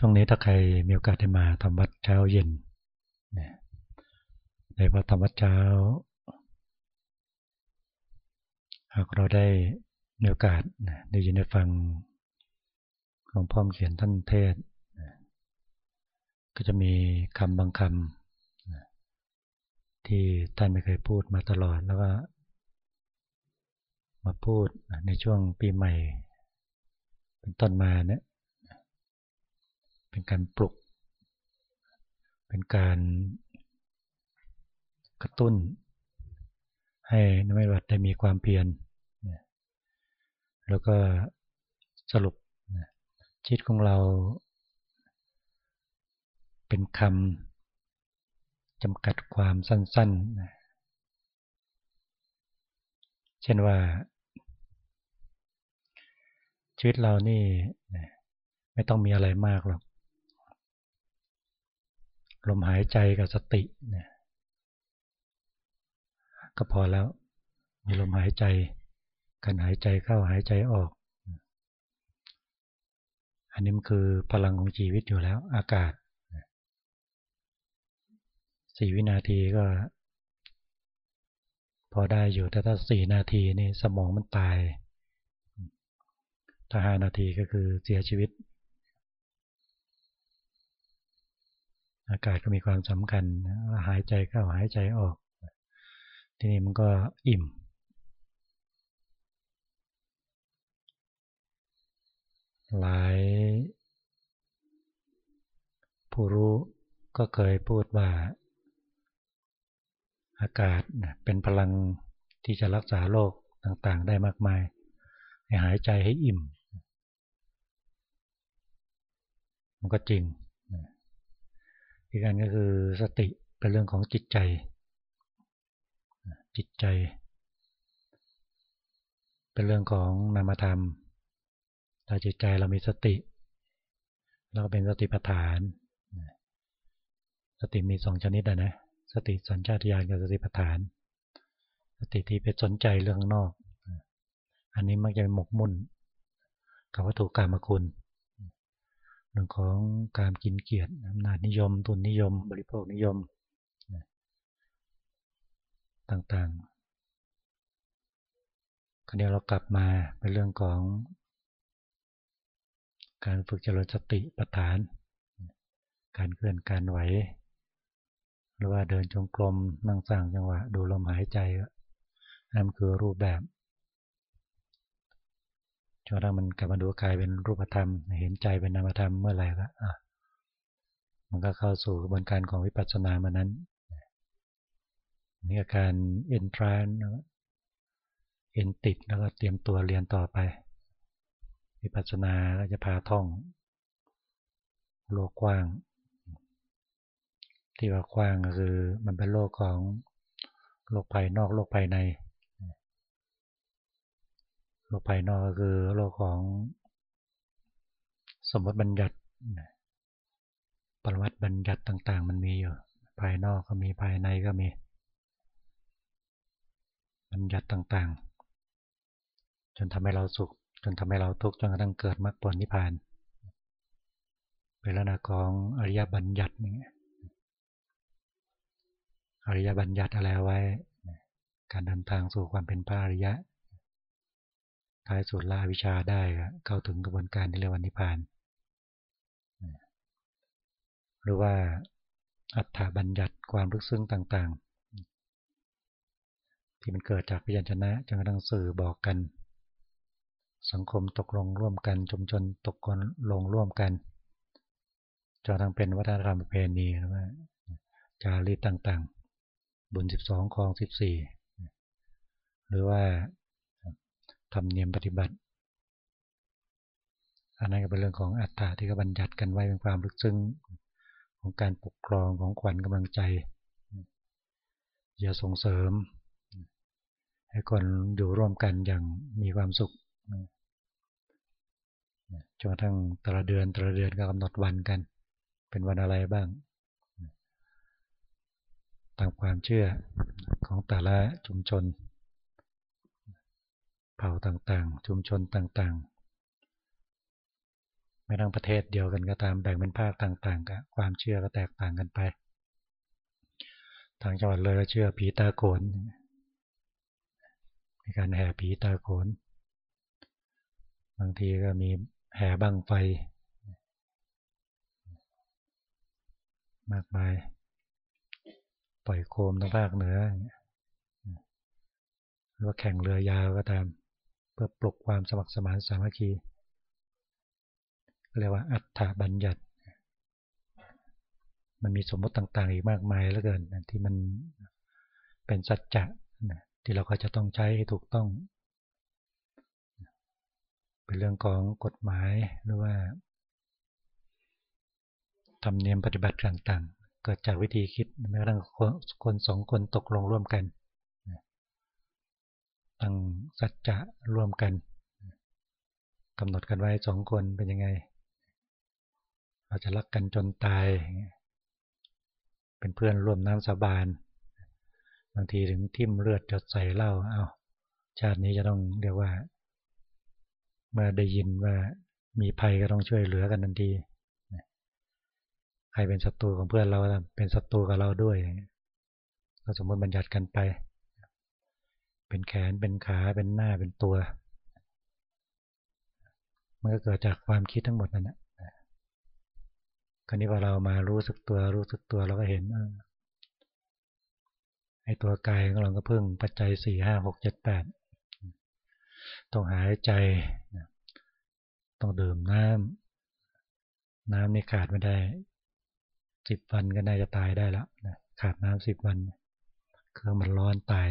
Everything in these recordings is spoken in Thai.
ช่วงนี้ถ้าใครมีโอกาสได้มาทำวัดเช้าเย็นในพระธรรมวัดเช้า หากเราได้มีโอกาสได้ยินได้ฟังหลวงพ่อเขียนท่านเทศ ก็จะมีคำบางคำที่ท่านไม่เคยพูดมาตลอดแล้วก็มาพูดในช่วงปีใหม่ เป็นต้นมาเนี่ย เป็นการปลุก เป็นการกระตุ้น ให้นไม่วัดได้มีความเพียรแล้วก็สรุปจิตของเรา เป็นคำจำกัดความสั้นๆ เช่นว่า ชีวิตเรานี่ไม่ต้องมีอะไรมากหรอก ลมหายใจกับสติเนี่ยก็พอแล้ว มีลมหายใจ การหายใจเข้าหายใจออก อันนี้มันคือพลังของชีวิตอยู่แล้ว อากาศสี่วินาทีก็ พอได้อยู่แต่ถ้าสี่นาทีนี่สมองมันตาย ถ้าห้านาทีก็คือเสียชีวิต อากาศก็มีความสำคัญ หายใจเข้าหายใจออก ทีนี้มันก็อิ่ม หลายผู้รู้ก็เคยพูดว่า อากาศเป็นพลังที่จะรักษาโรคต่างๆ ได้มากมายให้หายใจให้อิ่ม มันก็จริง อีกอันก็คือสติเป็นเรื่องของจิตใจ จิตใจ เป็นเรื่องของนามธรรมถ้าจิตใจเรามีสติ เราก็เป็นสติปัฏฐาน สติมีสองชนิดนะ สติสัญชาตญาณกับสติปัฏฐาน สติที่ไปสนใจเรื่องนอก อันนี้มักจะหมกมุ่นกับวัตถุกรรมคุณ รื่องของการกินเกียรติอำนาจนิยม ทุนนิยม บริโภคนิยมต่างๆคราวนี้เรากลับมาเป็นเรื่องของการฝึกเจริญสติปัฏฐาน การเคลื่อนการไหว หรือว่าเดินจงกรมนั่งสร้างจังหวะดูลมหายใจนั่นคือรูปแบบ จนถ้ามันกลับมาดูกายเป็นรูปธรรม เห็นใจเป็นนามธรรมเมื่อไหร่ก็มันก็เข้าสู่กระบวนการของวิปัสสนามานั้นนี่อาการเอ็นทรานเอ็นติดแล้วก็เตรียมตัวเรียนต่อไป วิปัสสนาก็จะพาท่อง โลกกว้าง ที่ว่ากว้างก็คือมันเป็นโลกของโลกภายนอกโลกภายใน โลกภายนอกก็คือโลกของสมมติบัญญัติปรมัติบัญญัติต่าง ๆ มันมีอยู่ ภายนอกก็มีภายในก็มี บัญญัติต่างๆ จนทำให้เราสุข จนทำให้เราทุกข์จนกระทั่งเกิดมรรคผลนิพพานเป็นลักษณะของอริยบัญญัตินี่อริยบัญญัติอะไรไว้ การเดินทางสู่ความเป็นพระอริยะ ท้ายสุดละวิชาได้เข้าถึงกระบวนการที่เรียกว่านิพพาน หรือว่าอัฏฐบัญญัติความรึกซึ้งต่างๆ ที่มันเกิดจากพยัญชนะจนกระทั่งสื่อบอกกัน สังคมตกลงร่วมกันชุมชนตกลงร่วมกันจนทั้งเป็นวัฒนธรรมประเพณีหรือว่าจารีตต่างๆ บุญสิบสองคลองสิบสี่หรือว่า ธรรมเนียมปฏิบัติ อันนั้นก็เป็นเรื่องของอัตตาที่เขาบัญญัติกันไว้เป็นความลึกซึ้งของการปกครองของขวัญกำลังใจ อย่าส่งเสริม ให้คนอยู่ร่วมกันอย่างมีความสุขจนกระทั้งแต่ละเดือนแต่ละเดือนก็กำหนดวันกัน เป็นวันอะไรบ้าง ตามความเชื่อของแต่ละชุมชน เผ่าต่างๆ ชุมชนต่างๆ ไม่ทั้งประเทศเดียวกันก็ตามแบ่งเป็นภาคต่างๆกันความเชื่อก็แตกต่างกันไป ทางจังหวัดเลยเชื่อผีตาโขนมีการแห่ผีตาโขน บางทีก็มีแห่บังไฟ มากมาย ปล่อยโคมทางภาคเหนือหรือว่าแข่งเรือยาวก็ตาม พื่อปลุกความสมัครสมานสามัคคีเรียกว่าอัฏฐบัญญัติ มันมีสมมติต่างๆ อีกมากมายเหลือเกินที่มันเป็นสัจจะที่เราก็จะต้องใช้ให้ถูกต้อง เป็นเรื่องของกฎหมายหรือว่าธรรมเนียมปฏิบัติต่างๆ เกิดจากวิธีคิดแม้กระทั่งคนสองคนตกลงร่วมกัน ตั้งสัจจะร่วมกันกำหนดกันไว้สองคนเป็นยังไง เราจะรักกันจนตาย เป็นเพื่อนร่วมน้ำสาบานบางทีถึงทิ่มเลือดจดใส่เหล้าเอาชาตินี้จะต้องเรียกว่า เมื่อได้ยินว่ามีภัยก็ต้องช่วยเหลือกันทันทีใครเป็นศัตรูของเพื่อนเราเป็นศัตรูกับเราด้วยก็สมมติบัญญัติกันไป เป็นแขนเป็นขาเป็นหน้าเป็นตัว มันก็เกิดจากความคิดทั้งหมดนั่นแหละคราวนี้พอเรามารู้สึกตัวรู้สึกตัวเราก็เห็นไอ้ตัวกายของเราก็พึ่งปัจจัยสี่ห้าหกเจ็ดแปดต้องหายใจต้องดื่มน้ำน้ำนี่ขาดไม่ได้สิบวันก็น่าจะตายได้แล้วขาดน้ำสิบวันเครื่องมันร้อนตาย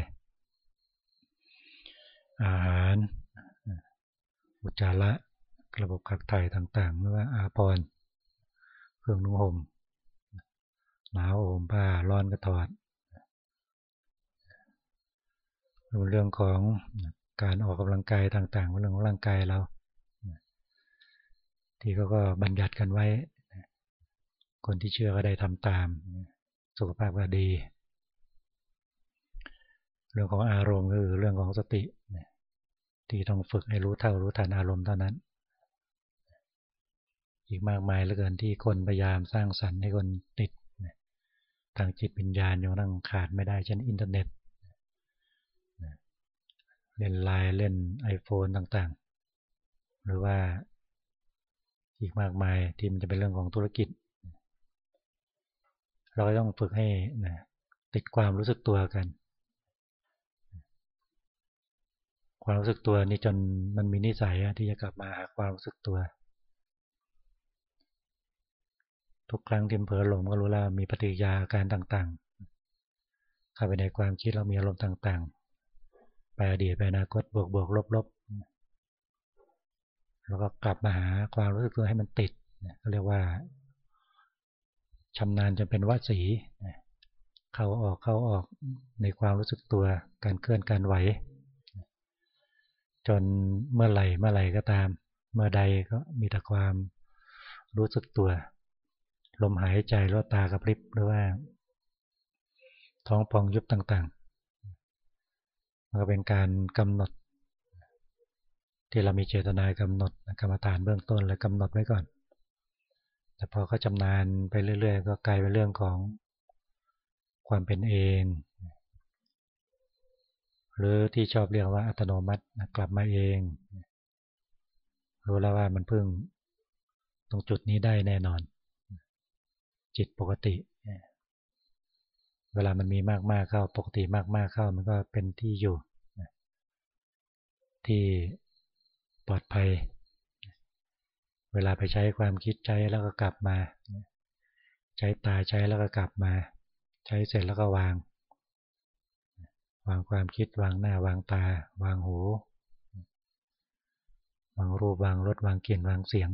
อาหาร อุจจาระระบบขับถ่ายต่างๆไม่ว่าอาพรเครื่องนุ่งห่มหนาวห่มผ้าร้อนก็ถอดเรื่องของการออกกำลังกายต่างๆเรื่องของร่างกายเรา ที่เขาก็บัญญัติกันไว้ คนที่เชื่อก็ได้ทำตาม สุขภาพก็ดี รื่องของอารมณ์คือเรื่องของสติที่ต้องฝึกให้รู้เท่ารู้ทันอารมณ์เท่านั้น อีกมากมายเหลือเกินที่คนพยายามสร้างสรรค์ให้คนติดทางจิตวิญญาณยังนั่งขาดไม่ได้เช่นอินเทอร์เน็ตเล่นไลน์เล่น iPhone ต่างๆ หรือว่าอีกมากมายที่มันจะเป็นเรื่องของธุรกิจ เราก็ต้องฝึกให้ติดความรู้สึกตัวกัน ความรู้สึกตัวนี่จนมันมีนิสัยที่จะกลับมาหาความรู้สึกตัว ทุกครั้งที่เผลอหลงก็รู้แล้วมีปฏิยาการต่างๆเข้าไปในความคิดเรามีอารมณ์ต่างๆ ไปอดีตไปอนาคตบวกบวกลบลบแล้วก็กลับมาหาความรู้สึกตัวให้มันติดเรียกว่าชำนาญจนเป็นวสีเข้าออกเข้าออกในความรู้สึกตัวการเคลื่อนการไหว จนเมื่อไหร่เมื่อไหร่ก็ตาม เมื่อใดก็มีแต่ความรู้สึกตัว ลมหายใจลดตากระพริบหรือว่า ท้องพองยุบต่างๆมันก็เป็นการกำหนด ที่เรามีเจตนากำหนดกรรมฐานเบื้องต้นและกำหนดไว้ก่อน แต่พอเขาชำนาญไปเรื่อย ๆ ก็กลายเป็นเรื่องของความเป็นเอง หรือที่ชอบเรียกว่าอัตโนมัติกลับมาเอง รู้แล้วว่ามันพึ่งตรงจุดนี้ได้แน่นอน จิตปกติ เวลามันมีมากๆเข้าปกติมากๆเข้ามันก็เป็นที่อยู่ที่ปลอดภัย เวลาไปใช้ความคิดใช้แล้วก็กลับมา ใช้ตาใช้แล้วก็กลับมา ใช้เสร็จแล้วก็วาง วางความคิดวางหน้าวางตา วางหู วางรูปวางรสวางกลิ่นวางเสียง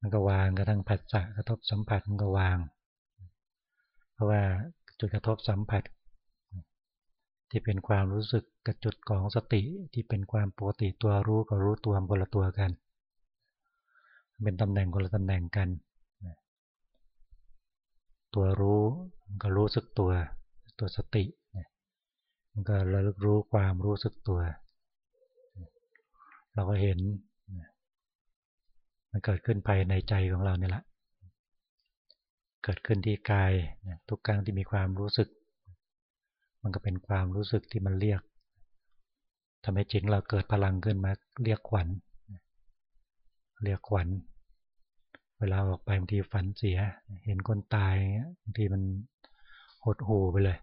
มันก็วางกระทั่งผัสสะกระทบสัมผัสมันก็วาง เพราะว่าจุดกระทบสัมผัส ที่เป็นความรู้สึกกับจุดของสติที่เป็นความปกติตัวรู้กับรู้ตัวคนละตัวกัน เป็นตำแหน่งคนละตำแหน่งกัน ตัวรู้ก็รู้สึกตัว ตัวสติมันก็ระลึกรู้ความรู้สึกตัว เราก็เห็นมันเกิดขึ้นภายในใจของเราเนี่ยแหละเกิดขึ้นที่กายทุกครั้งที่มีความรู้สึก มันก็เป็นความรู้สึกที่มันเรียกทำให้จิตเราเกิดพลังขึ้นมาเรียกขวัญ เรียกขวัญ เวลาออกไปบางทีฝันเสีย เห็นคนตายบางทีมันหดหูไปเลย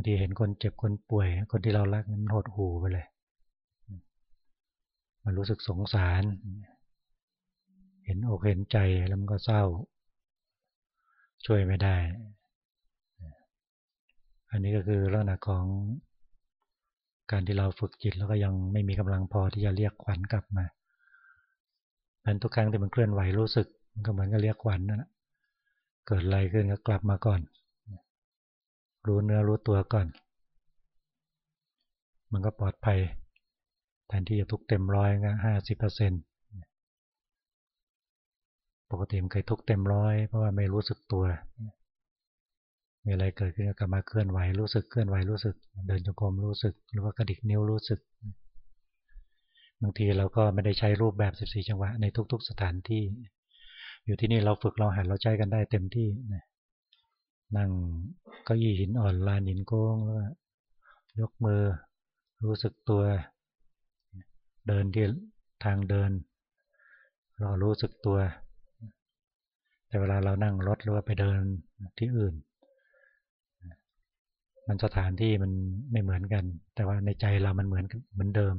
างทีเห็นคนเจ็บคนป่วย คนที่เรารักมันหดหูไปเลยมันรู้สึกสงสาร เห็นอกเห็นใจแล้วมันก็เศร้า ช่วยไม่ได้ อันนี้ก็คือลักษณะของการที่เราฝึกจิตแล้วก็ยังไม่มีกำลังพอที่จะเรียกขวัญกลับมานั้นทุกครั้งที่มันเคลื่อนไหวรู้สึกมันก็เหมือนกับเรียกขวัญนั่นแหละเกิดอะไรขึ้นก็กลับมาก่อน รู้เนื้อรู้ตัวก่อน มันก็ปลอดภัย แทนที่จะทุกเต็มร้อยก็ห้าสิบเปอร์เซ็นต์ปกติมันเคยทุกเต็มร้อยเพราะว่าไม่รู้สึกตัว มีอะไรเกิดขึ้นก็กลับมาเคลื่อนไหวรู้สึกเคลื่อนไหวรู้สึก เดินจงกรมรู้สึก หรือว่ากระดิกนิ้วรู้สึก บางทีเราก็ไม่ได้ใช้รูปแบบ14จังหวะในทุก ๆ สถานที่ อยู่ที่นี่เราฝึกเราหัดเราใช้กันได้เต็มที่นั่ นั่งก็ยี่หินอ่อนลานหินโค้งแล้วยกมือ รู้สึกตัว เดินที่ทางเดิน เรารู้สึกตัว แต่เวลาเรานั่งรถหรือว่าไปเดินที่อื่น มันสถานที่มันไม่เหมือนกัน แต่ว่าในใจเรามันเหมือนเหมือนเดิม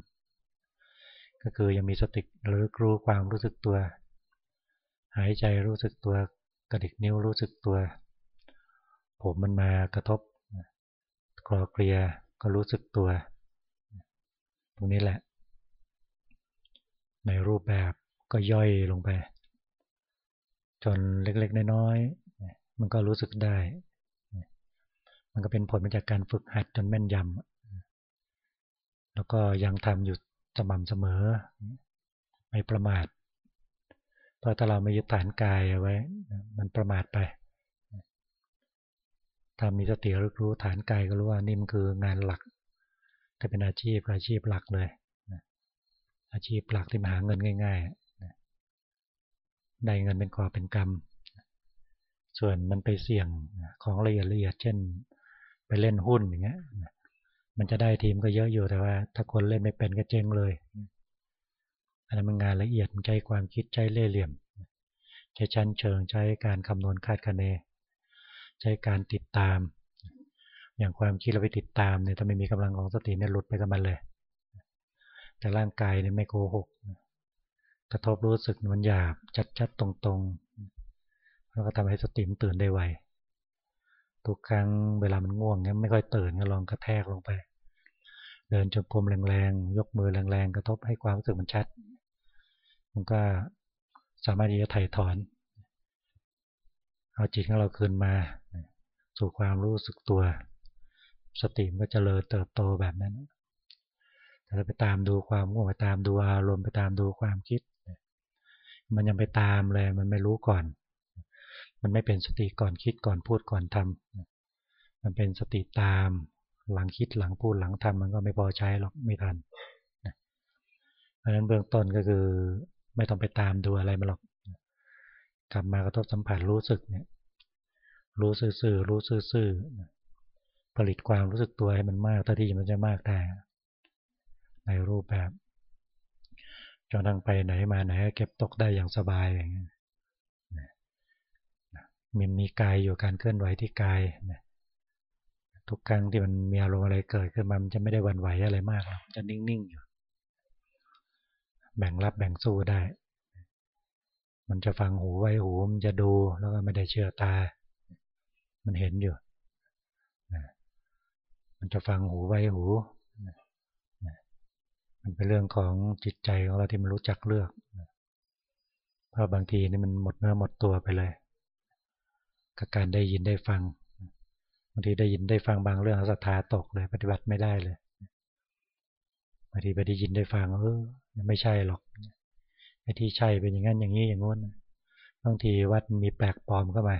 ก็คือยังมีสติหรือรู้ความรู้สึกตัว หายใจรู้สึกตัวกระดิกนิ้วรู้สึกตัว ผมมันมากระทบคลอเคลียก็รู้สึกตัว ตรงนี้แหละ ในรูปแบบก็ย่อยลงไป จนเล็กๆน้อยๆมันก็รู้สึกได้ มันก็เป็นผลมาจากการฝึกหัดจนแม่นยำแล้วก็ยังทำอยู่สม่ำเสมอ ไม่ประมาทเพราะถ้าเราไม่ยึดฐานกายเอาไว้ มันประมาทไป ถ้ามีสติรู้รู้ฐานกายก็รู้ว่านี่มันคืองานหลักแต่เป็นอาชีพอาชีพหลักเลยอาชีพหลักที่มาหาเงินง่ายๆได้เงินเป็นกอเป็นกรรม ส่วนมันไปเสี่ยงของละเอียดละเอียดเช่น ไปเล่นหุ้นอย่างเงี้ยมันจะได้ทีมก็เยอะอยู่แต่ว่า ถ้าคนเล่นไม่เป็นก็เจ๊งเลยอันนั้นมันงานละเอียดมันใช้ความคิดใช้เล่ห์เหลี่ยมใช้ชั้นเชิงใช้การคำนวณคาดคะเน ใช้การติดตาม อย่างความคิดเราไปติดตามเนี่ยถ้าไม่มีกำลังของสติเนี่ยหลุดไปกับมันเลย แต่ร่างกายเนี่ยไม่โกหก กระทบรู้สึกมันหยาบชัดๆตรงๆ แล้วก็ทำให้สติมตื่นได้ไวทุกครั้งเวลามันง่วงเนี่ยไม่ค่อยตื่นก็ลองกระแทกลงไป เดินจงกรมแรงๆ ยกมือแรงๆ กระทบให้ความรู้สึกมันชัด มันก็สามารถที่จะถ่ายถอน เอาจิตของเราคืนมา สู่ความรู้สึกตัว สติมันก็จะเลยเติบโตแบบนั้น แต่เราไปตามดูความง่วงไปตามดูอารมณ์ไปตามดูความคิด มันยังไปตามเลยมันไม่รู้ก่อน มันไม่เป็นสติก่อนคิดก่อนพูดก่อนทำมันเป็นสติตามหลังคิดหลังพูดหลังทำมันก็ไม่พอใช้หรอกไม่ทันเพราะฉะนั้นเบื้องต้นก็คือไม่ต้องไปตามดูอะไรมาหรอก กลับมากระทบสัมผัสรู้สึกเนี่ย รู้ซื่อๆรู้ซื่อๆผลิตความรู้สึกตัวให้มันมากเท่าที่มันจะมากได้ในรูปแบบจนทั้งไปไหนมาไหนเก็บตกได้อย่างสบายอย่างนี้มันมีกายอยู่การเคลื่อนไหวที่กายนะทุกครั้งที่มันมีอารมณ์อะไรเกิดขึ้นมามันจะไม่ได้วันไหวอะไรมากจะนิ่งๆอยู่ แบ่งรับแบ่งสู้ได้ มันจะฟังหูไว้หูมันจะดูแล้วก็ไม่ได้เชื่อตา มันเห็นอยู่มันจะฟังหูไว้หูมันเป็นเรื่องของจิตใจของเราที่มันรู้จักเลือกเพราะบางทีนี่มันหมดเนื้อหมดตัวไปเลยกับการได้ยินได้ฟังบางทีได้ยินได้ฟังบางเรื่องศรัทธาตกเลยปฏิบัติไม่ได้เลยบางทีไปได้ยินได้ฟังเออไม่ใช่หรอก ไอ้ที่ใช่เป็นอย่างนั้นอย่างนี้อย่างงู้นบางทีวัดมีแปลกปลอมเข้ามา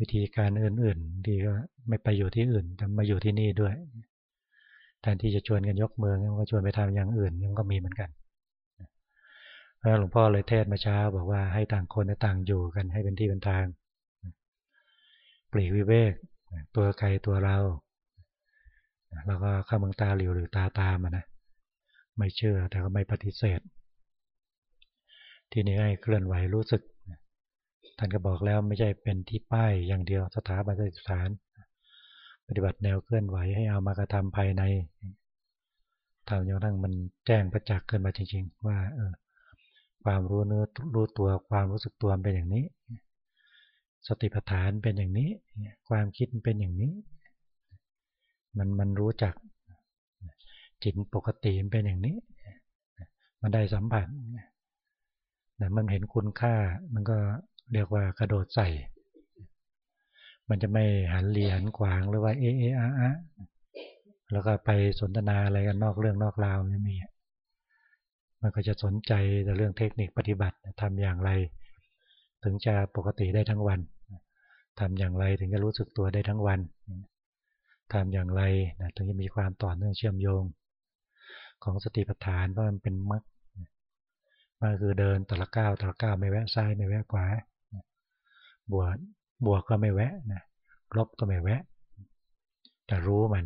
วิธีการอื่นๆ ดีก็ไม่ไปอยู่ที่อื่นแต่มาอยู่ที่นี่ด้วยแทนที่จะชวนกันยกมือก็ชวนไปทำอย่างอื่นมันก็มีเหมือนกันแล้วหลวงพ่อเลยเทศมาเช้าบอกว่าให้ต่างคนต่างอยู่กันให้เป็นที่เป็นทางปลีกวิเวก ตัวใครตัวเราแล้วก็ข้ามึงตาหลิวหรือตาตามนะไม่เชื่อแต่ก็ไม่ปฏิเสธ ที่นี้ให้เคลื่อนไหวรู้สึก ท่านก็บอกแล้วไม่ใช่เป็นที่ป้ายอย่างเดียวสถาบันสถาน ปฏิบัติแนวเคลื่อนไหวให้เอามากระทำภายในทำจนทั้งมันแจ้งประจักษ์ขึ้นมาจริง ๆ ว่าเออความรู้เนื้อรู้ตัวความรู้สึกตัวเป็นอย่างนี้ สติปัฏฐานเป็นอย่างนี้ ความคิดเป็นอย่างนี้ มันมันรู้จักจิตปกติเป็นอย่างนี้ มันได้สัมผัส แต่มันเห็นคุณค่า มันก็เรียกว่ากระโดดใส่ มันจะไม่หันเหลียนขวางหรือว่าเอเออะอะแล้วก็ไปสนทนาอะไรกันนอกเรื่องนอกราวไม่มี มันก็จะสนใจแต่เรื่องเทคนิคปฏิบัติทำอย่างไร ถึงจะปกติได้ทั้งวันทำอย่างไรถึงจะรู้สึกตัวได้ทั้งวันทำอย่างไรถึงจะมีความต่อเนื่องเชื่อมโยง ของสติปัฏฐานเพราะมันเป็นมรรค มันคือเดินแต่ละก้าวแต่ละก้าวไม่แวะซ้ายไม่แวะขวาบวกบวกก็ไม่แวะนะลบก็ไม่แวะ แต่รู้มัน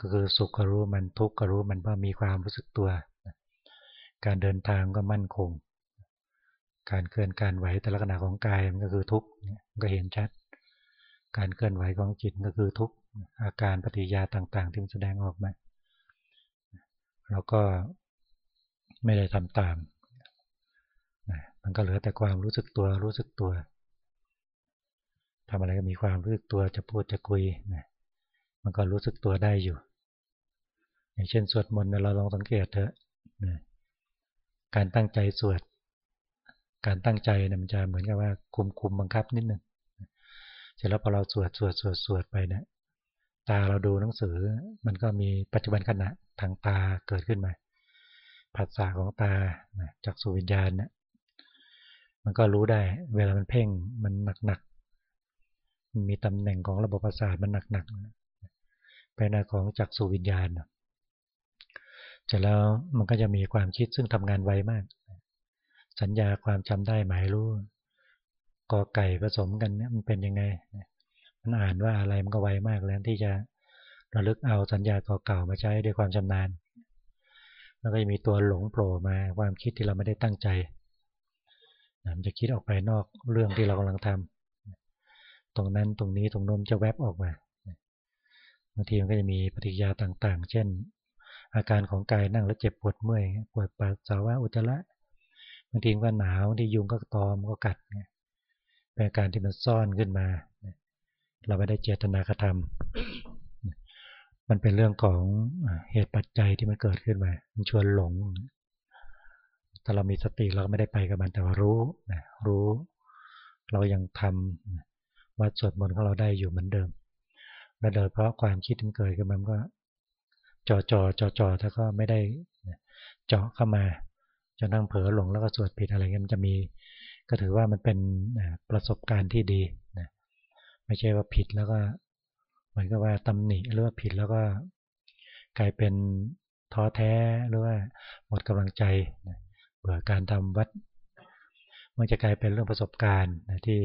ก็คือสุขก็รู้มันทุกข์ก็รู้มันเพราะมีความรู้สึกตัว การเดินทางก็มั่นคง การเคลื่อนการไหวแต่ละขณะของกายมันก็คือทุกข์ก็เห็นชัด การเคลื่อนไหวของจิตก็คือทุกข์อาการปฏิยาต่างๆ ที่มันแสดงออกมาเราก็ ไม่ได้ทำตาม มันก็เหลือแต่ความรู้สึกตัวรู้สึกตัวทำอะไรก็มีความรู้สึกตัวจะพูดจะคุยนะมันก็รู้สึกตัวได้อยู่ อย่างเช่น สวดมนต์เราลองสังเกตเถอะการตั้งใจสวด การตั้งใจเนี่ยมันจะเหมือนกับว่าคุมคุมบังคับนิดหนึ่งเสร็จแล้วพอเราสวดสวดสวดสวดไปเนะี่ยตาเราดูหนังสือ มันก็มีปัจจุบันขณะทางตาเกิดขึ้นมา ผัสสะของตาจากสุวิญญาณเนี่ยมันก็รู้ได้ เวลามันเพ่งมันหนักๆมีตำแหน่งของระบบประสาทมันหนักๆไปหน้าของจักสุวิญญาณเสร็จแล้วมันก็จะมีความคิดซึ่งทำงานไวมาก สัญญาความจำได้หมายรู้กอไก่ผสมกันเนี่ยมันเป็นยังไงมันอ่านว่าอะไรมันก็ไวมากแล้วที่จะระลึกเอาสัญญาเก่าๆมาใช้ด้วยความชำนาญ แล้วก็จะมีตัวหลงโผล่มาความคิดที่เราไม่ได้ตั้งใจมันจะคิดออกไปนอกเรื่องที่เรากำลังทำตรงนั้นตรงนี้ตรงโน้นจะแวบออกมาบางทีมันก็จะมีปฏิกิริยาต่างๆ เช่น อาการของกายนั่งแล้วเจ็บปวดเมื่อยปวดปัสสาวะอุจจาระบางทีก็หนาวที่ยุงก็ตอมก็กัดเป็นอาการที่มันซ่อนขึ้นมา เราไม่ได้เจตนากระทำ มันเป็นเรื่องของเหตุปัจจัยที่มันเกิดขึ้นมา มันชวนหลง ถ้าเรามีสติเราก็ไม่ได้ไปกับมันแต่ว่ารู้รู้ เรายังทำวัดสวดมนต์ของเราได้อยู่เหมือนเดิม และโดยเพราะความคิดที่เกิดขึ้นมันก็จ่อจ่อจ่อจ่อถ้าก็ไม่ได้เจาะเข้ามาจนทั้งเผลอหลงแล้วก็สวดผิดอะไรเงี้ยมันจะมี ก็ถือว่ามันเป็นประสบการณ์ที่ดีนะไม่ใช่ว่าผิดแล้วก็ เหมือนกับว่าตำหนิหรือว่าผิดแล้วก็กลายเป็นท้อแท้หรือว่าหมดกำลังใจเบื่อการทำวัด มันจะกลายเป็นเรื่องประสบการณ์ที่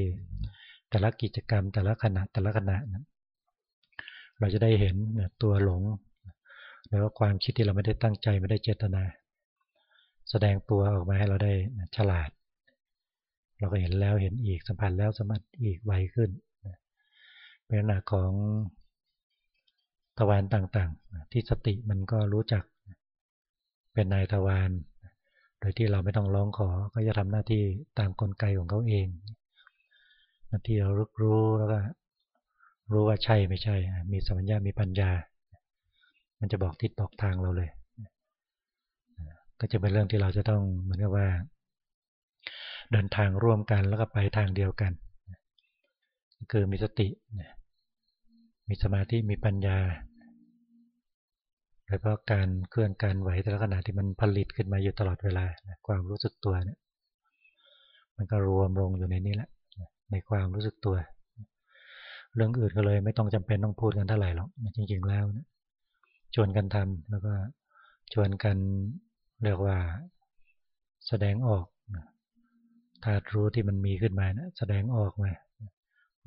แต่ละกิจกรรมแต่ละขณะแต่ละขณะนะเราจะได้เห็นตัวหลงหรือว่าความคิดที่เราไม่ได้ตั้งใจไม่ได้เจตนา แสดงตัวออกมาให้เราได้ฉลาด เราก็เห็นแล้วเห็นอีกสัมผัสแล้วสมัติอีกไวขึ้นเป็นลักษณะของ ทวารต่างๆ ที่สติมันก็รู้จัก เป็นนายทวารโดยที่เราไม่ต้องร้องขอก็จะทำหน้าที่ตามกลไกของเขาเองหน้าที่เรารู้รู้แล้วก็รู้ว่าใช่ไม่ใช่ มีสัมญามีปัญญา มันจะบอกทิศบอกทางเราเลย ก็จะเป็นเรื่องที่เราจะต้องเหมือนกับว่า เดินทางร่วมกันแล้วก็ไปทางเดียวกัน คือมีสติ มีสมาธิ มีปัญญา โดยเพราะการเคลื่อนการไหวแต่ละขณะที่มันผลิตขึ้นมาอยู่ตลอดเวลาความรู้สึกตัวเนี่ย มันก็รวมลงอยู่ในนี้แหละในความรู้สึกตัว เรื่องอื่นก็เลยไม่ต้องจำเป็นต้องพูดกันเท่าไหร่หรอกจริง ๆ แล้วนะชวนกันทำแล้วก็ชวนกันเรียกว่าแสดงออกธาตุรู้ที่มันมีขึ้นมานะแสดงออกมา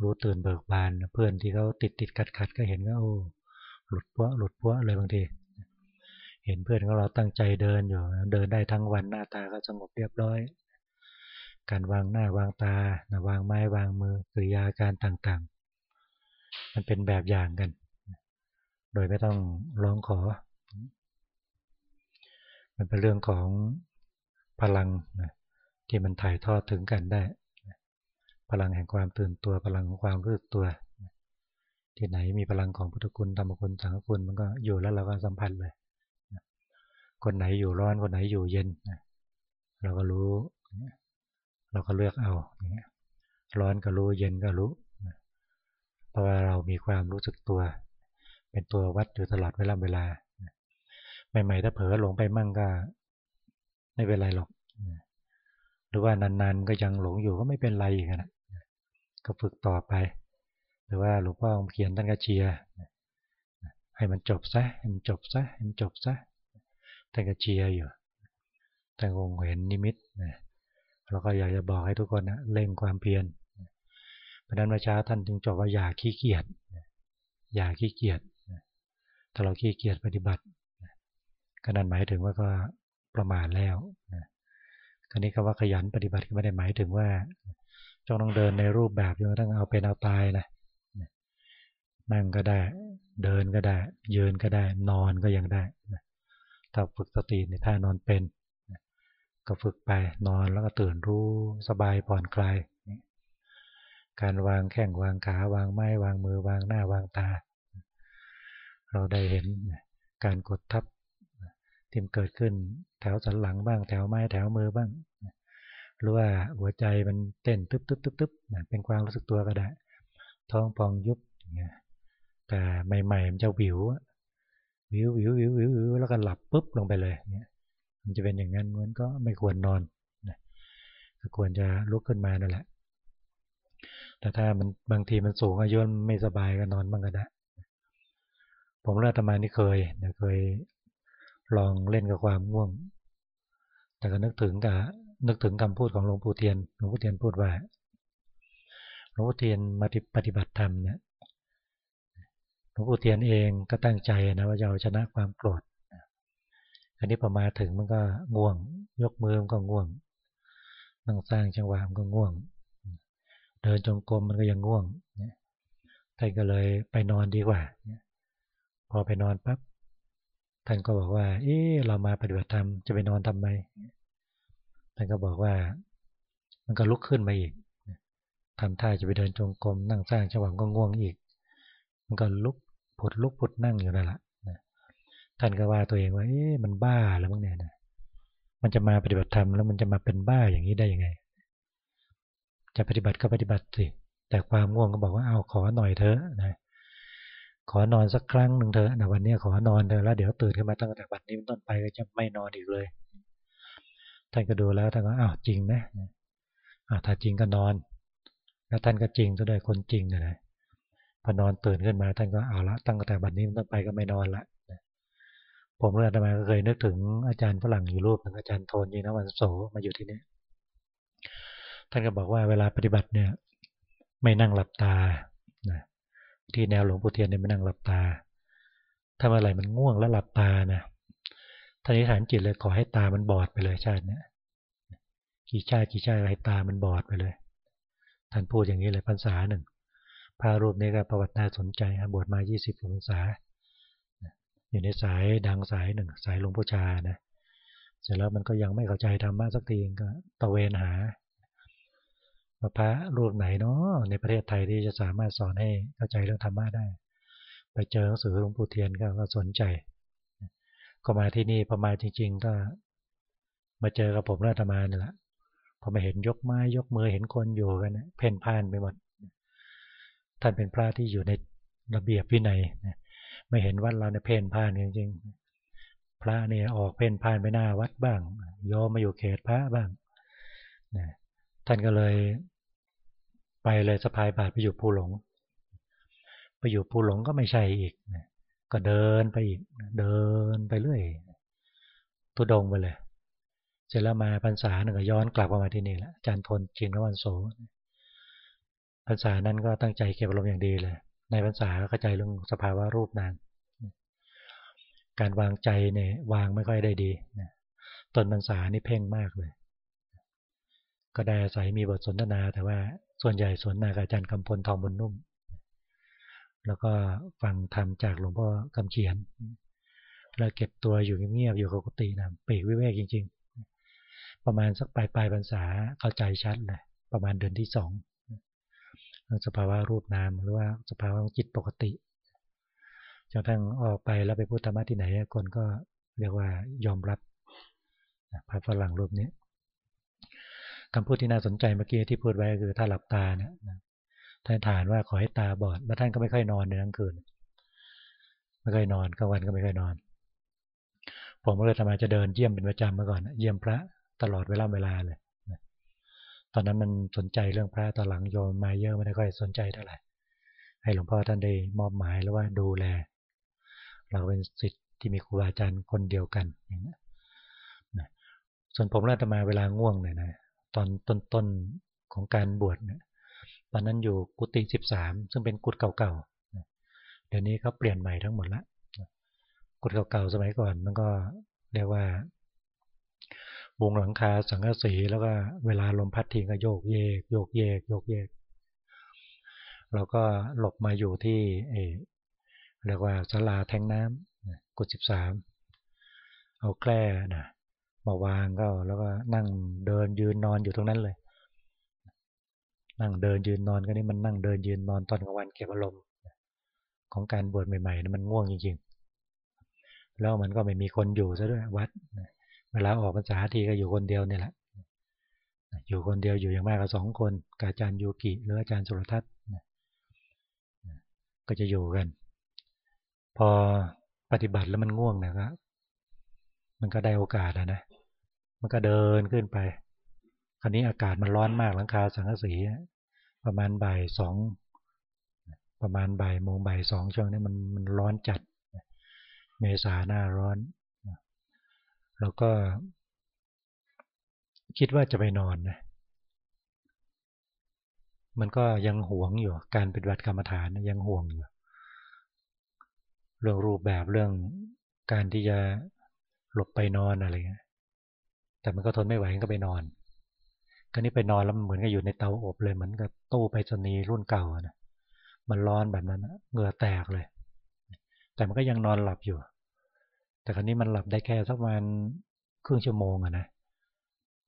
รู้ตื่นเบิกบานเพื่อนที่เขาติดติดขัดขัดก็เห็นก็โอ้หลุดปั้วหลุดปั้วเลยบางที เห็นเพื่อนของเราตั้งใจเดินอยู่ เดินได้ทั้งวันหน้าตาก็สงบเรียบร้อย การวางหน้าวางตา วางไม้วางมือกริยาการต่างๆ มันเป็นแบบอย่างกัน โดยไม่ต้องร้องขอ มันเป็นเรื่องของพลังที่มันถ่ายทอดถึงกันได้ พลังแห่งความตื่นตัว พลังของความรู้ตัว ที่ไหนมีพลังของพุทธคุณธรรมคุณสังฆคุณมันก็อยู่แล้วเราก็สัมพันธ์เลย คนไหนอยู่ร้อนคนไหนอยู่เย็นเราก็รู้ เราก็เลือกเอาร้อนก็รู้เย็นก็รู้เพราะว่าเรามีความรู้สึกตัว เป็นตัววัดอยู่ตลอดเวลาเวลาใหม่ๆถ้าเผลอหลงไปมั่งก็ ไม่เป็นไรหรอกหรือว่านานๆก็ยังหลงอยู่ก็ไม่เป็นไรอีกนะก็ฝึกต่อไปหรือว่าหลวงพ่อเขียนท่านก็เชียร์ให้มันจบซะให้มันจบซะให้มันจบซะ ท่านก็เชียร์อยู่ท่านคงเห็นนิมิตนะเราก็อยากจะบอกให้ทุกคนนะเร่งความเพียรเพราะนั้นเมื่อเช้าท่านจึงจบว่าอย่าขี้เกียจอย่าขี้เกียจถ้าเราขี้เกียจปฏิบัติก็นั่นหมายถึงว่าก็ประมาทแล้วคราวนี้คำว่าขยันปฏิบัติก็ไม่ได้หมายถึงว่าจงต้องเดินในรูปแบบจนต้องเอาเป็นเอาตายนะนั่งก็ได้ เดินก็ได้ ยืนก็ได้ นอนก็ยังได้ ถ้าฝึกสติในท่านอนเป็น ก็ฝึกไปนอนแล้วก็ตื่นรู้สบายผ่อนคลายการวางแข้งวางขาวางไม้วางมือวางหน้าวางตา เราได้เห็นการกดทับที่มเกิดขึ้นแถวสันหลังบ้างแถวไม้แถวมือบ้างหรือว่าหัวใจมันเต้นตึ๊บตึ๊บตึ๊บตึ๊บเป็นความรู้สึกตัวก็ได้ ท้องพองยุบแต่ใหม่ๆมันจะวิว วิววิววิววิวแล้วก็หลับปุ๊บลงไปเลยเนี่ยมันจะเป็นอย่างนั้นมันก็ไม่ควรนอนนะควรจะลุกขึ้นมานั่นแหละ แต่ถ้ามันบางทีมันสูงอายุไม่สบายก็นอนบ้างก็ได้ผมเล่าตมานี่เคยเคยลองเล่นกับความง่วง แต่ก็นึกถึงกับนึกถึงคำพูดของหลวงปู่เทียนหลวงปู่เทียนพูดว่าหลวงปู่เทียนมาปฏิบัติธรรมเนี่ย หลวงปู่เทียนเองก็ตั้งใจนะว่าจะเอาชนะความโกรธอันนี้พอมาถึงมันก็ง่วง ยกมือมันก็ง่วงนั่งสร้างจังหวะมันก็ง่วง เดินจงกรมมันก็ยังง่วงท่านก็เลยไปนอนดีกว่าพอไปนอนปั๊บท่านก็บอกว่า เออเรามาปฏิบัติธรรมจะไปนอนทำไมท่านก็บอกว่า มันก็ลุกขึ้นมาอีกทำท่าจะไปเดินจงกรมนั่งสร้างจังหวะก็ง่วงอีก มันก็ลุก ผดลุกผดนั่งอยู่นั่นแหละท่านก็ว่าตัวเองว่า เอ๊ะมันบ้าแล้วมั้งเนี่ยนะมันจะมาปฏิบัติธรรมแล้วมันจะมาเป็นบ้าอย่างนี้ได้ยังไง จะปฏิบัติก็ปฏิบัติสิ แต่ความง่วงก็บอกว่าเอาขอหน่อยเถอะนะ ขอนอนสักครั้งหนึ่งเถอะนะวันนี้ขอนอนเถอะแล้วเดี๋ยวตื่นขึ้นมาตั้งแต่วันนี้เป็นต้นไปก็จะไม่นอนอีกเลย ท่านก็ดูแล้วท่านก็อ้าวจริงนะอ้าวถ้าจริงก็นอน แล้วท่านก็จริงซะด้วยคนจริงนะ พอนอนตื่นขึ้นมาท่านก็เอาละตั้งแต่วันนี้เป็นต้นไปก็ไม่นอนละผมเรื่องทำไมก็เคยนึกถึงอาจารย์ฝรั่งอยู่รูปหนึ่งอาจารย์โทนยีนวันโสมาอยู่ที่นี่ท่านก็บอกว่าเวลาปฏิบัติเนี่ย ไม่นั่งหลับตาที่แนวหลวงปู่เทียนเนี่ยไม่นั่งหลับตาทำอะไรมันง่วงแล้วหลับตานะท่านิฐานจิตเลยขอให้ตามันบอดไปเลยชาติเนี่ยกี่ชาติกี่ชาติให้ตามันบอดไปเลยท่านพูดอย่างนี้เลยพรรษาหนึ่ง พารูปนี้ก็ประวัติน่าสนใจบวชมา 20พรรษา อยู่ในสายดังสายหนึ่งสายหลวงปู่ชานะ เสร็จแล้วมันก็ยังไม่เข้าใจธรรมะสักทีก็ตะเวนหาพระรูปไหนเนาะในประเทศไทยที่จะสามารถสอนให้เข้าใจเรื่องธรรมะได้ ไปเจอหนังสือหลวงปู่เทียนก็สนใจ ก็มาที่นี่พอมาจริง ๆ ก็มาเจอกับผมราธมานี่แหละพอมาเห็นยกไม้ยกมือเห็นคนอยู่กันเพ่นพ่านไปหมด ท่านเป็นพระที่อยู่ในระเบียบวินัยไม่เห็นวัดเราในเพ่นพ่านจริงๆพระเนี่ยออกเพ่นพ่านไปหน้าวัดบ้างยอมมาอยู่เขตพระบ้างท่านก็เลย ไปเลยสะพายบาทไปอยู่ภูหลง ไปอยู่ภูหลงก็ไม่ใช่อีกก็เดินไปอีกเดินไปเรื่อยตุดงไปเลย เสร็จแล้วมาพรรษาหนึ่งก็ย้อนกลับมาที่นี่แหละอาจารย์ทนจริงแล้ววันโส พรรษานั้นก็ตั้งใจเก็บอารมณ์อย่างดีเลย ในพรรษาเข้าใจเรื่องสภาวะรูปนามการวางใจเนี่ยวางไม่ค่อยได้ดีต้นพรรษานี่เพ่งมากเลย ก็ได้อาศัยมีบทสนทนา แต่ว่าส่วนใหญ่สนทนากับอาจารย์คำพลทองบนนุ่ม แล้วก็ฟังธรรมจากหลวงพ่อคำเขียนแล้วเก็บตัวอยู่เงียบๆอยู่กับกุฏินะปีกวิเวกจริง ๆ ประมาณสักปลายปลายพรรษาเข้าใจชัดเลยประมาณเดือนที่สอง สภาวะรูปนามหรือว่าสภาวะจิตปกติจนทั้งออกไปแล้วไปพูดธรรมะที่ไหนคนก็เรียกว่ายอมรับพระฝรั่งรูปนี้คำพูดที่น่าสนใจเมื่อกี้ที่พูดไว้คือถ้าหลับตาเนี่ยท่านถานว่าขอให้ตาบอด แล้วท่านก็ไม่ค่อยนอนในกลางคืน ไม่ค่อยนอนกลางวันก็ไม่ค่อยนอน ผมก็เลยทำมาจะเดินเยี่ยมเป็นประจำเมาก่อน เยี่ยมพระตลอดเวลาเวลาเลย ตอนนั้นมันสนใจเรื่องพระตอนหลังโยมมาเยอะไม่ได้ค่อยสนใจเท่าไหร่ให้หลวงพ่อท่านได้มอบหมายแล้วว่าดูแล เราเป็นสิทธิ์ที่มีครูบาอาจารย์คนเดียวกันอย่างนี้ส่วนผมแล้วจะมาเวลาง่วงเนี่ยนะตอนต้นๆของการบวชเนี่ยตอนนั้นอยู่กุฏิสิบสามซึ่งเป็นกุฏเก่าๆเดี๋ยวนี้เขาเปลี่ยนใหม่ทั้งหมดละกุฏเก่าๆสมัยก่อนมันก็เรียกว่า บุงหลังคาสังกะสีแล้วก็เวลาลมพัดทิ้งก็โยกเยกโยกเยกโยกเยกเราก็หลบมาอยู่ที่เอเรียกว่าศาลาแทงน้ำกุดสิบสามเอาแกล้นะมาวางก็แล้วก็นั่งเดินยืนนอนอยู่ตรงนั้นเลย นั่งเดินยืนนอนก็นี่มันนั่งเดินยืนนอนตอนกลางวันเก็บอารมณ์ของการบวชใหม่ๆนะมันง่วงจริงๆ แล้วมันก็ไม่มีคนอยู่ซะด้วยวัด เวลาออกพรรษาทีก็อยู่คนเดียวนี่แหละ อยู่คนเดียวอยู่อย่างมากก็สองคนกอาจารย์ยูกิหรืออาจารย์สุรทัศน์ก็จะอยู่กัน พอปฏิบัติแล้วมันง่วงนะครับมันก็ได้โอกาสนะ มันก็เดินขึ้นไป คราวนี้อากาศมันร้อนมากหลังคาสังกะสีประมาณบ่ายสองประมาณบ่ายโมงบ่ายสองช่วงนี้มันมันร้อนจัด เมษาหน้าร้อน แล้วก็คิดว่าจะไปนอนนะมันก็ยังหวงอยู่ การปฏิบัติกรรมฐานยังห่วงอยู่ เรื่องรูปแบบเรื่องการที่จะหลบไปนอนอะไรเงี้ยแต่มันก็ทนไม่ไหวก็ไปนอนคราวนี้ไปนอนแล้วมันเหมือนกับอยู่ในเตาอบเลยเหมือนกับตู้ไปรษณีย์รุ่นเก่านะมันร้อนแบบนั้นเหงื่อแตกเลย แต่มันก็ยังนอนหลับอยู่ แต่ครั้นี้มันหลับได้แค่สักประมาณครึ่งชั่วโมงอะนะ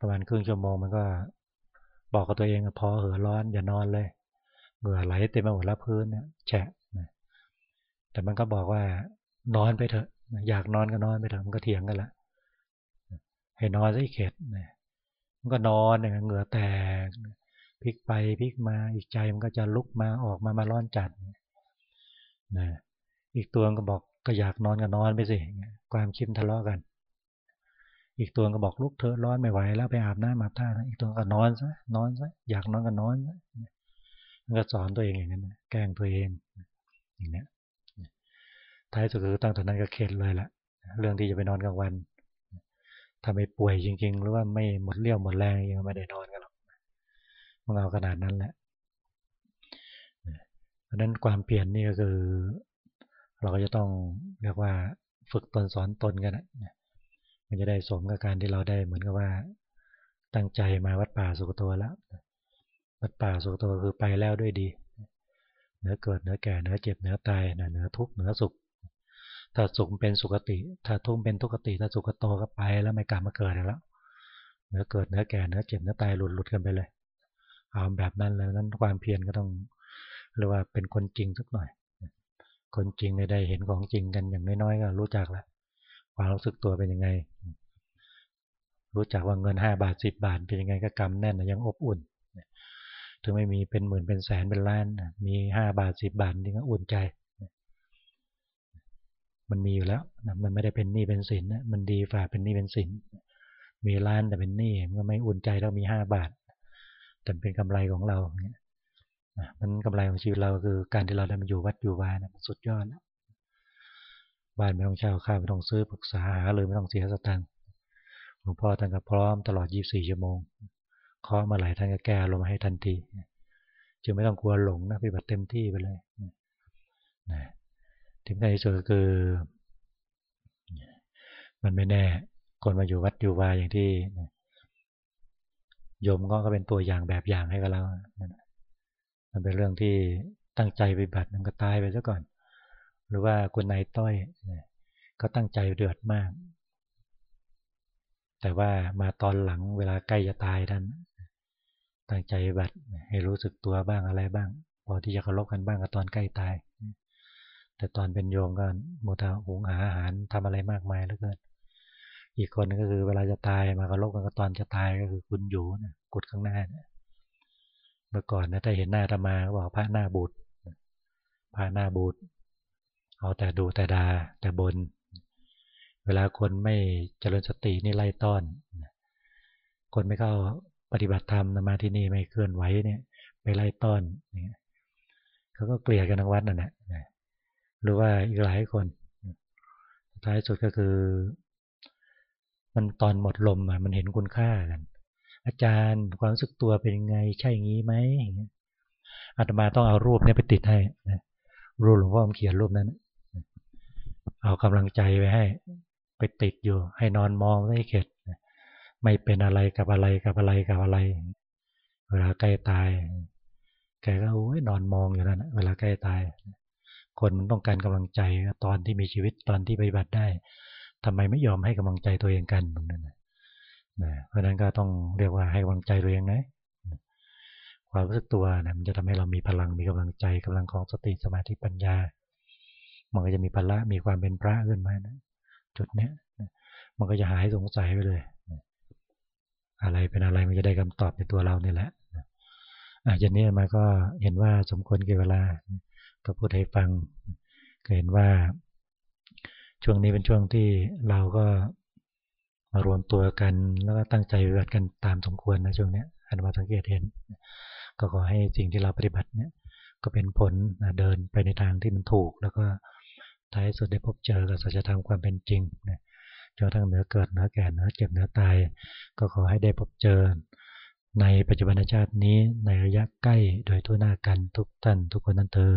ประมาณครึ่งชั่วโมงมันก็บอกกับตัวเองพอเหอร้อนอย่านอนเลย เหงื่อไหลเต็มไปหมดแล้วพื้นเนี่ยแฉะนะแต่มันก็บอกว่านอนไปเถอะ อยากนอนก็นอนไปเถอะมันก็เถียงกันละให้นอนซะอีกเข็ดนะมันก็นอนเนี่ยเหงื่อแตกพลิกไปพลิกมาอีกใจมันก็จะลุกมาออกมามาร้อนจัดนะอีกตัวก็บอก ก็อยากนอนก็นอนไปสิความคิดทะเลาะกัน อีกตัวก็บอกลุกเธอร้อนไม่ไหวแล้วไปอาบน้ำอาบท่าอีกตัวก็นอนซะนอนซะอยากนอนก็นอนซะมันก็สอนตัวเองอย่างนั้นแกล้งตัวเองอย่างนี้ท้ายสุดคือตั้งแต่นั้นก็เข็ดเลยละเรื่องที่จะไปนอนกลางวันถ้าไม่ป่วยจริง ๆ หรือว่าไม่หมดเรี่ยวหมดแรงยังไม่ได้นอนกันหรอกมันเอาขนาดนั้นแหละเพราะนั้นความเปลี่ยนนี่ก็คือ เราก็จะต้องเรียกว่าฝึกตนสอนตนกันนะมันจะได้สมกับการที่เราได้เหมือนกับว่า ตั้งใจมาวัดป่าสุกตัวแล้ววัดป่าสุกตัวคือไปแล้วด้วยดีเนื้อเกิดเนื้อแก่เนื้อเจ็บเนื้อตายเนื้อทุกข์เนื้อสุขถ้าสุขเป็นสุขติ ถ้าทุกข์เป็นทุกขติ ถ้าสุขโตก็ไปแล้วไม่กลับมาเกิดแล้วเนื้อเกิดเนื้อแก่เนื้อเจ็บเนื้อตายหลุดหลุดกันไปเลยเอาแบบนั้นแล้วนั้นความเพียรก็ต้องเรียกว่าเป็นคนจริงสักหน่อย คนจริงได้เห็นของจริงกันอย่างน้อยๆก็รู้จักแล้วความรู้สึกตัวเป็นยังไง รู้จักว่าเงินห้าบาทสิบบาท เป็นยังไงก็กำแน่นยังอบอุ่นถึงไม่มีเป็นหมื่นเป็นแสนเป็นล้านมีห้าบาทสิบบาทนี่ก็อุ่นใจ มันมีอยู่แล้วมันไม่ได้เป็นหนี้เป็นสินมันดีฝ่าเป็นหนี้เป็นสินมีล้านแต่เป็นหนี้มันก็ไม่อุ่นใจเรามีห้าบาทแต่เป็นกำไรของเราเนี่ย มันกำไรของชีวิตเราคือการที่เราได้มาอยู่วัดอยู่วานมันสุดยอดแล้วบ้านไม่ต้องเช่าข้าวไม่ต้องซื้อปรึกษาหาเลยไม่ต้องเสียสตังค์หลวงพ่อท่านก็พร้อมตลอด 24 ชั่วโมงเคาะมาไหลท่านก็แก้ลงมาให้ทันทีจึงไม่ต้องกลัวหลงนะปฏิบัติเต็มที่ไปเลยนะถึงในที่สุดก็คือ มันไม่แน่ คนมาอยู่วัดอยู่วาอย่างที่โยมก็เป็นตัวอย่างแบบอย่างให้กับเรา มันเป็นเรื่องที่ตั้งใจไปบัติมันก็ตายไปซะก่อน หรือว่าคนนายต้อยก็ตั้งใจเดือดมาก แต่ว่ามาตอนหลังเวลาใกล้จะตายท่านตั้งใจบัตรให้รู้สึกตัวบ้างอะไรบ้าง พอที่จะเคารพกันบ้างกับตอนใกล้ตาย แต่ตอนเป็นโยมก็โมทาหุงหาอาหารทำอะไรมากมายเหลือเกินอีกคนก็คือเวลาจะตายมาเคารพกันกับตอนจะตายก็คือคุณอยู่นะกุดข้างหน้าเนี่ย มื่อก่อนนะถ้าเห็นหน้าธรรมาก็บอกพระหน้าบูดพระหน้าบูดเอาแต่ดูแต่ดาแต่บน เวลาคนไม่เจริญสตินี่ไล่ต้อน คนไม่เข้าปฏิบัติธรรมมาที่นี่ไม่เคลื่อนไหวเนี่ย ไปไล่ต้อนเนี่ยเขาก็เกลียดกันทั้งวัดนั่นแหละหรือว่าอีกหลายคนท้ายสุดก็คือ มันตอนหมดลมอะมันเห็นคุณค่ากัน อาจารย์ความรู้สึกตัวเป็นยังไง ใช่งี้ไหมอาตมาต้องเอารูปเนี่ยไปติดให้รูปหลวงพ่อเขียนรูปนั้น เอากำลังใจไว้ให้ ไปติดอยู่ ให้นอนมองไม่เข็ดไม่เป็นอะไรกับอะไรกับอะไรกับอะไร เวลาใกล้ตาย แกก็โอ้ยนอนมองอยู่นั่นเวลาใกล้ตาย คนมันต้องการกำลังใจตอนที่มีชีวิตตอนที่ปฏิบัติได้ทำไมไม่ยอมให้กำลังใจตัวเองกันตรงนั้นนะ เพราะนั้นก็ต้องเรียกว่าให้กำลังใจตัวเองนะ ความรู้สึกตัวนะมันจะทำให้เรามีพลังมีกำลังใจกำลังของสติสมาธิปัญญา มันก็จะมีพละมีความเป็นพระขึ้นมานะจุดเนี้ยมันก็จะหายสงสัยไปเลย อะไรเป็นอะไรมันจะได้คำตอบในตัวเราเนี่แหละอาจารย์นี้มาก็เห็นว่าสมควรเกี่เวลา ก็พูดให้ฟังก็เห็นว่าช่วงนี้เป็นช่วงที่เราก็ มารวมตัวกันแล้วก็ตั้งใจปฏิบัติกันตามสมควรนะช่วงนี้อันมาสังเกตเห็น ก็ขอให้สิ่งที่เราปฏิบัติเนี่ยก็เป็นผลเดินไปในทางที่มันถูก แล้วก็ท้ายสุดได้พบเจอกับสัจธรรมความเป็นจริงนะจนทั้งเนื้อเกิดเนื้อแก่เนื้อเจ็บเนื้อตาย ก็ขอให้ได้พบเจอ ในปัจจุบันชาตินี้ในระยะใกล้โดยทั่วหน้ากันทุกท่านทุกคนนั้นเธอ